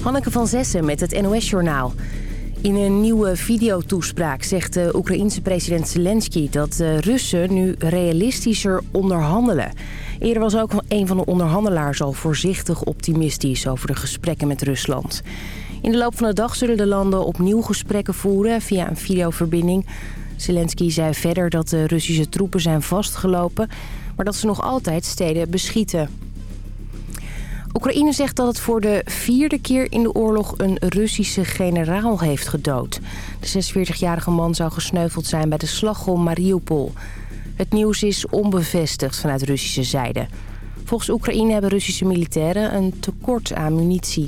Hanneke van Zessen met het NOS-journaal. In een nieuwe videotoespraak zegt de Oekraïense president Zelensky... dat de Russen nu realistischer onderhandelen. Eerder was ook een van de onderhandelaars al voorzichtig optimistisch... over de gesprekken met Rusland. In de loop van de dag zullen de landen opnieuw gesprekken voeren via een videoverbinding. Zelensky zei verder dat de Russische troepen zijn vastgelopen... maar dat ze nog altijd steden beschieten. Oekraïne zegt dat het voor de vierde keer in de oorlog een Russische generaal heeft gedood. De 46-jarige man zou gesneuveld zijn bij de slag om Mariupol. Het nieuws is onbevestigd vanuit Russische zijde. Volgens Oekraïne hebben Russische militairen een tekort aan munitie.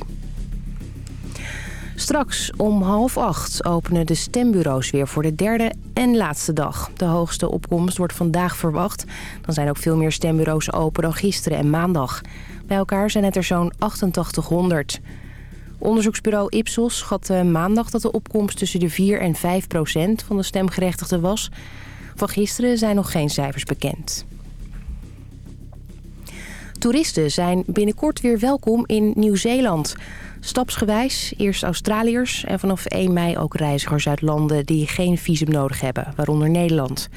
Straks om half acht openen de stembureaus weer voor de derde en laatste dag. De hoogste opkomst wordt vandaag verwacht. Dan zijn ook veel meer stembureaus open dan gisteren en maandag. Bij elkaar zijn het er zo'n 8800. Onderzoeksbureau Ipsos schatte maandag dat de opkomst tussen de 4 en 5 procent van de stemgerechtigden was. Van gisteren zijn nog geen cijfers bekend. Toeristen zijn binnenkort weer welkom in Nieuw-Zeeland. Stapsgewijs, eerst Australiërs en vanaf 1 mei ook reizigers uit landen die geen visum nodig hebben, waaronder Nederland.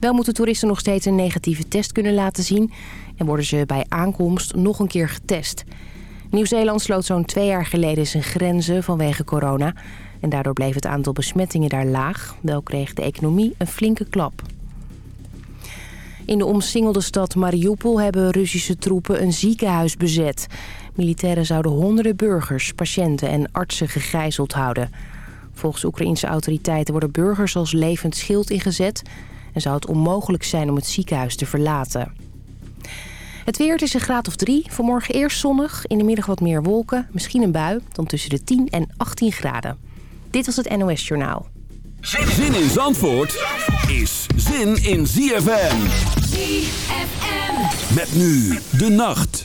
Wel moeten toeristen nog steeds een negatieve test kunnen laten zien... en worden ze bij aankomst nog een keer getest. Nieuw-Zeeland sloot zo'n twee jaar geleden zijn grenzen vanwege corona... en daardoor bleef het aantal besmettingen daar laag. Wel kreeg de economie een flinke klap. In de omsingelde stad Mariupol hebben Russische troepen een ziekenhuis bezet. Militairen zouden honderden burgers, patiënten en artsen gegijzeld houden. Volgens Oekraïnse autoriteiten worden burgers als levend schild ingezet en zou het onmogelijk zijn om het ziekenhuis te verlaten. Het weer is een graad of drie. Vanmorgen eerst zonnig, in de middag wat meer wolken, misschien een bui, dan tussen de 10 en 18 graden. Dit was het NOS Journaal. Zin in Zandvoort is zin in ZFM. ZFM. Met nu de nacht.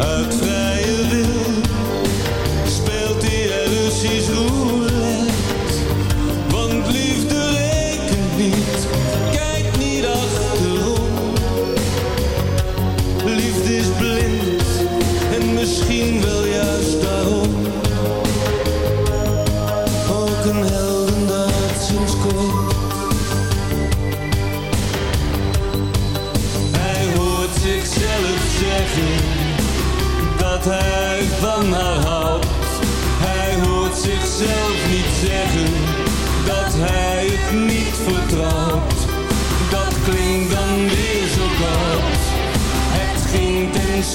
Uit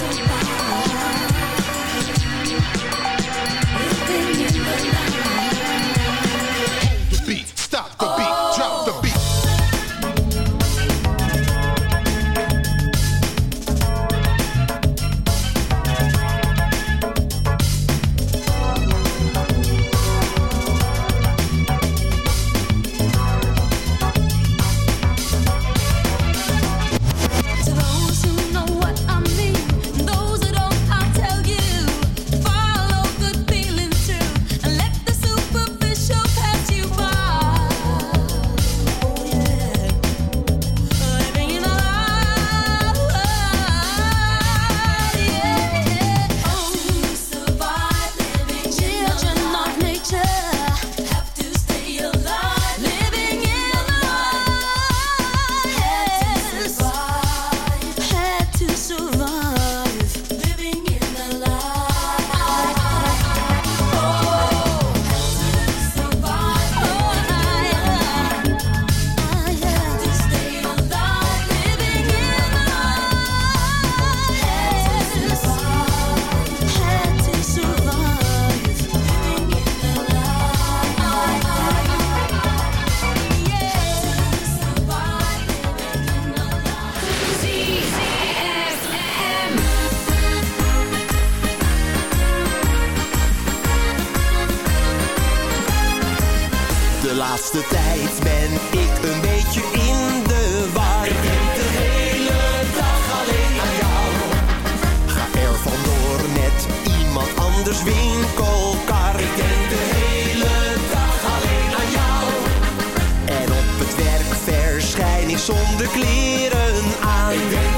listen. de kleren aan.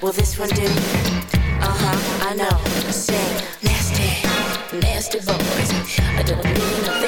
Will this one do? Uh-huh, I know. Say, Nasty. Nasty boys. I don't mean nothing.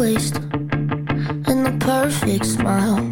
waist and the perfect smile.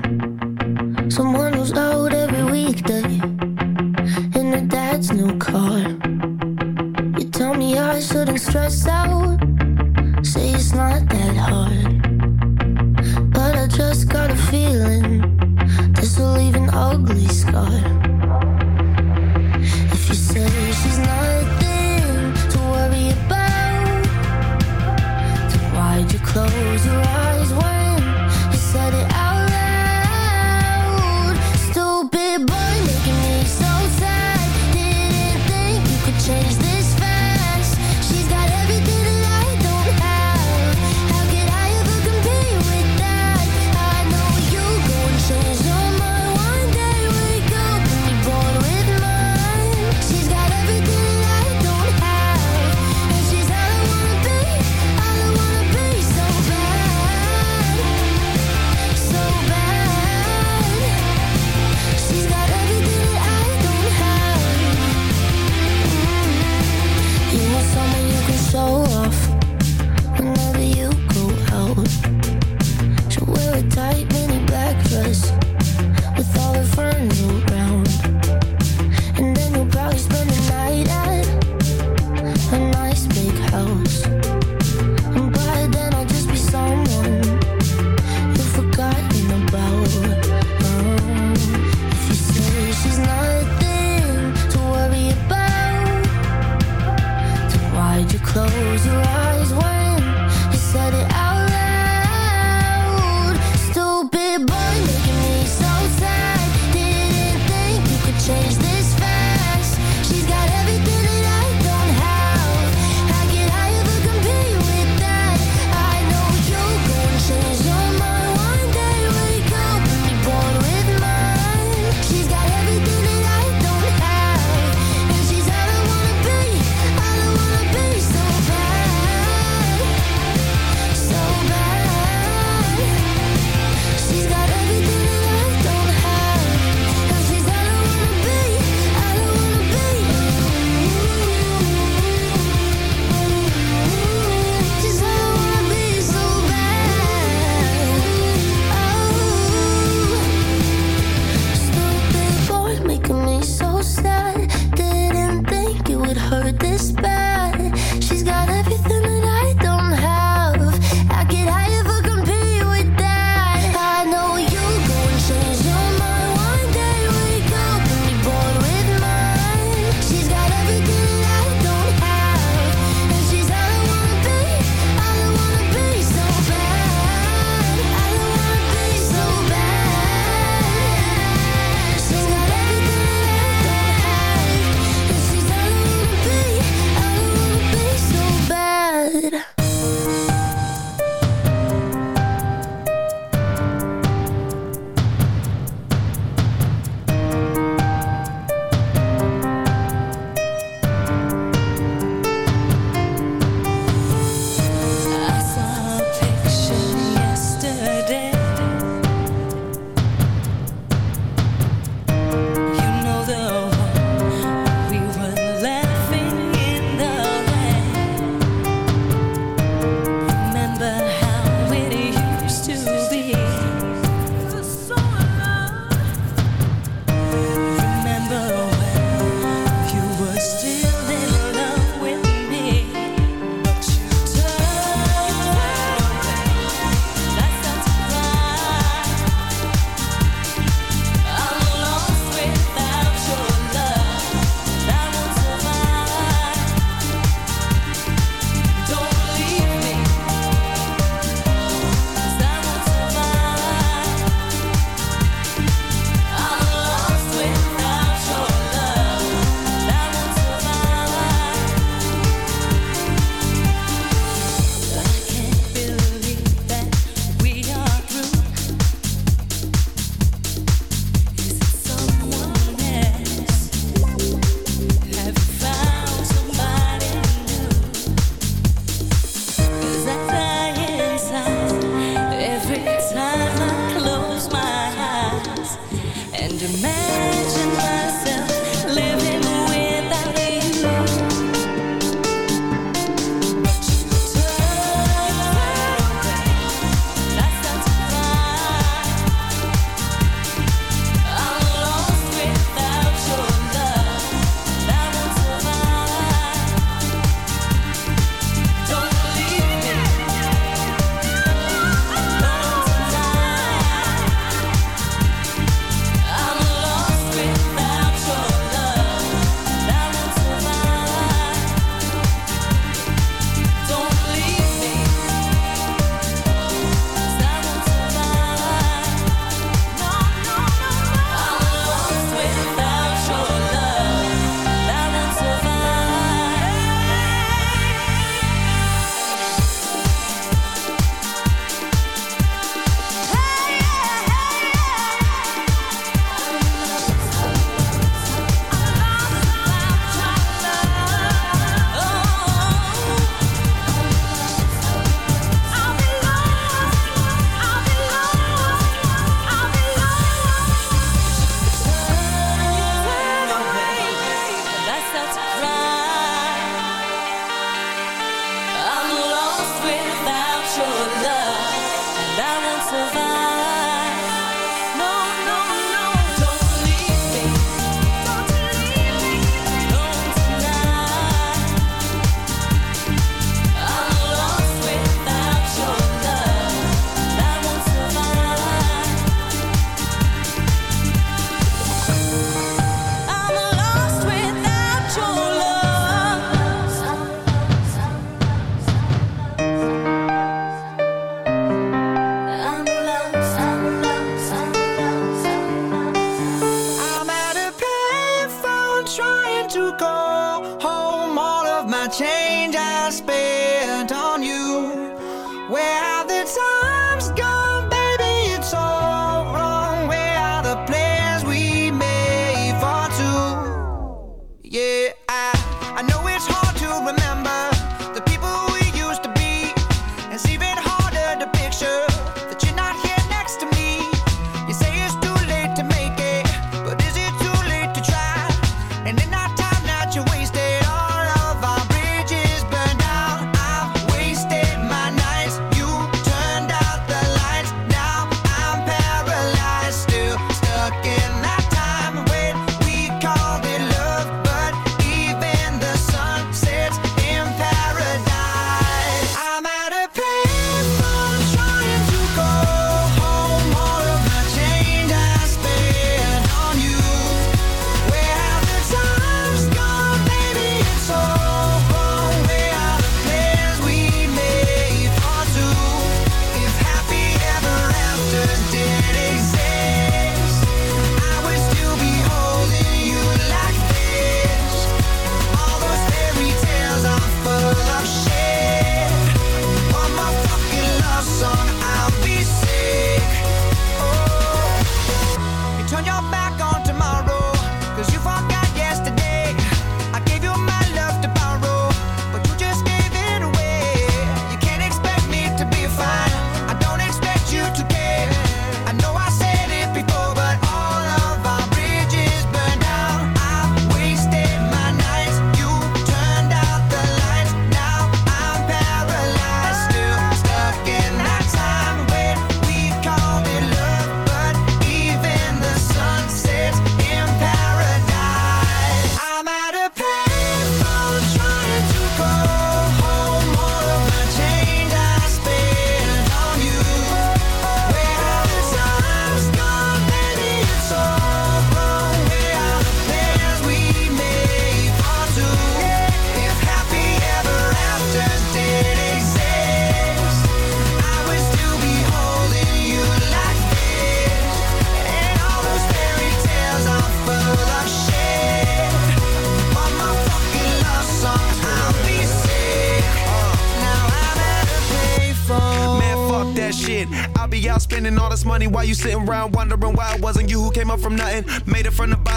Spending all this money while you sitting around wondering why it wasn't you who came up from nothing. Made it from the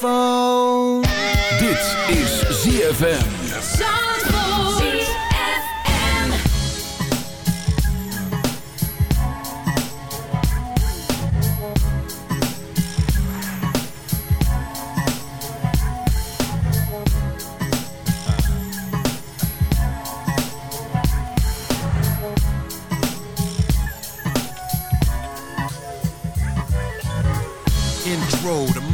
payphone. Dit is ZFM.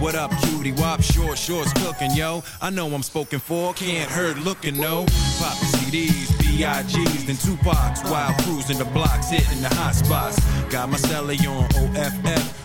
What up, cutie? Wop, short shorts cooking, yo. I know I'm spoken for, can't hurt looking, no. Pop CDs, B.I.G's, then Tupac's while cruising the blocks, hitting the hot spots. Got my celly on OFF.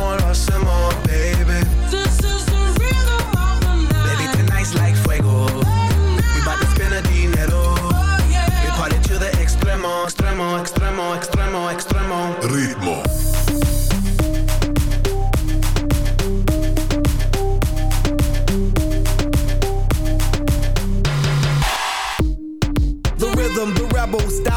extremo, extremo. Ritmo.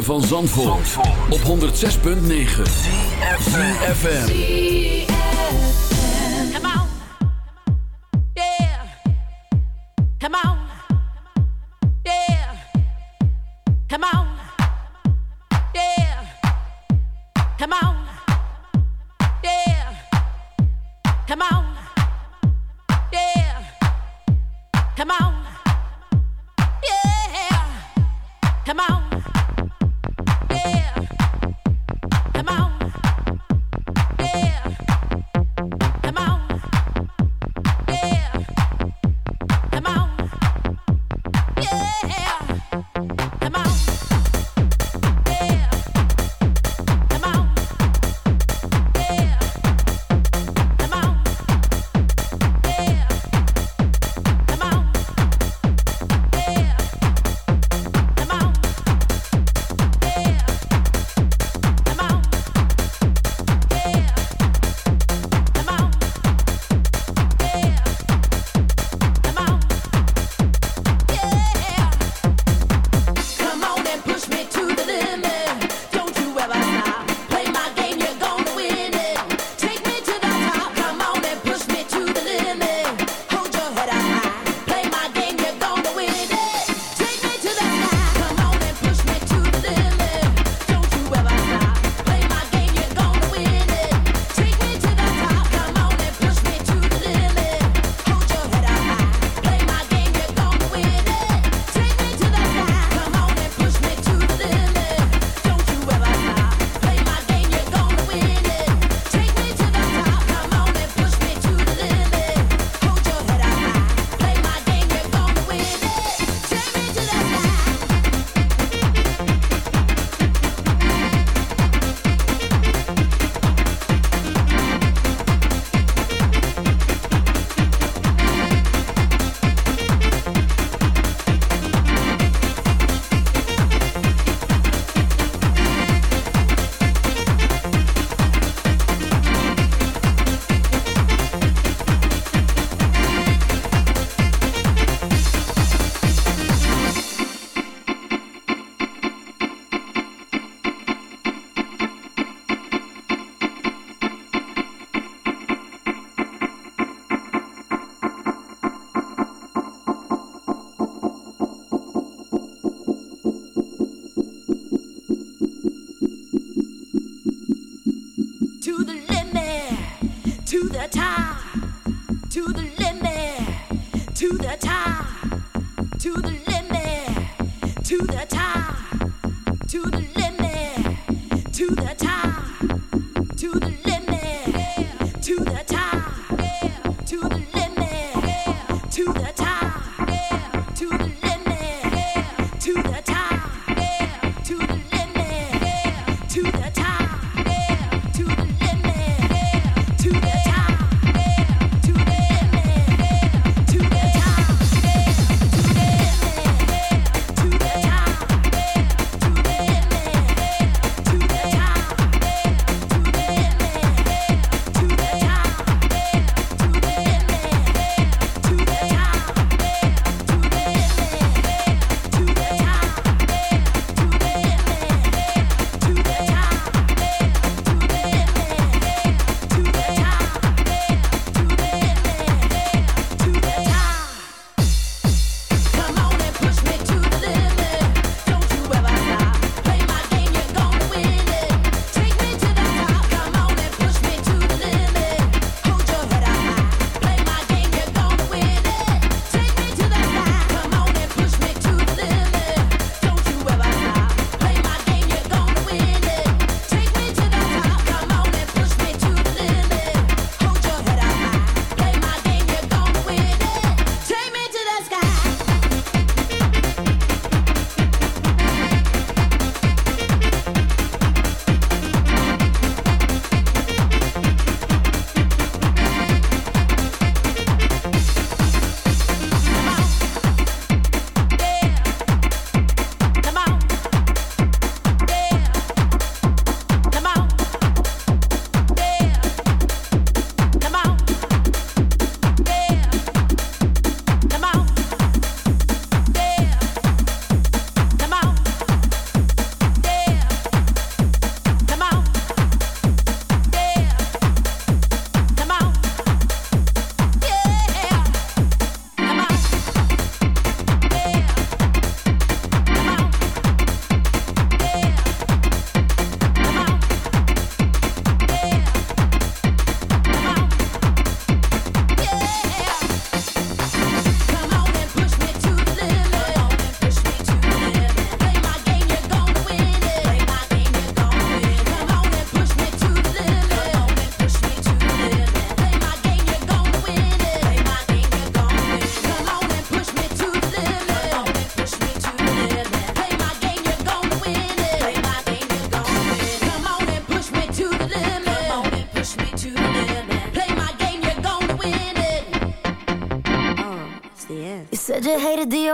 van Zandvoort, op 106.9 zes Come on. Come on. Come on. Come Come Come Come